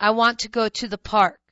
I want to go to the park.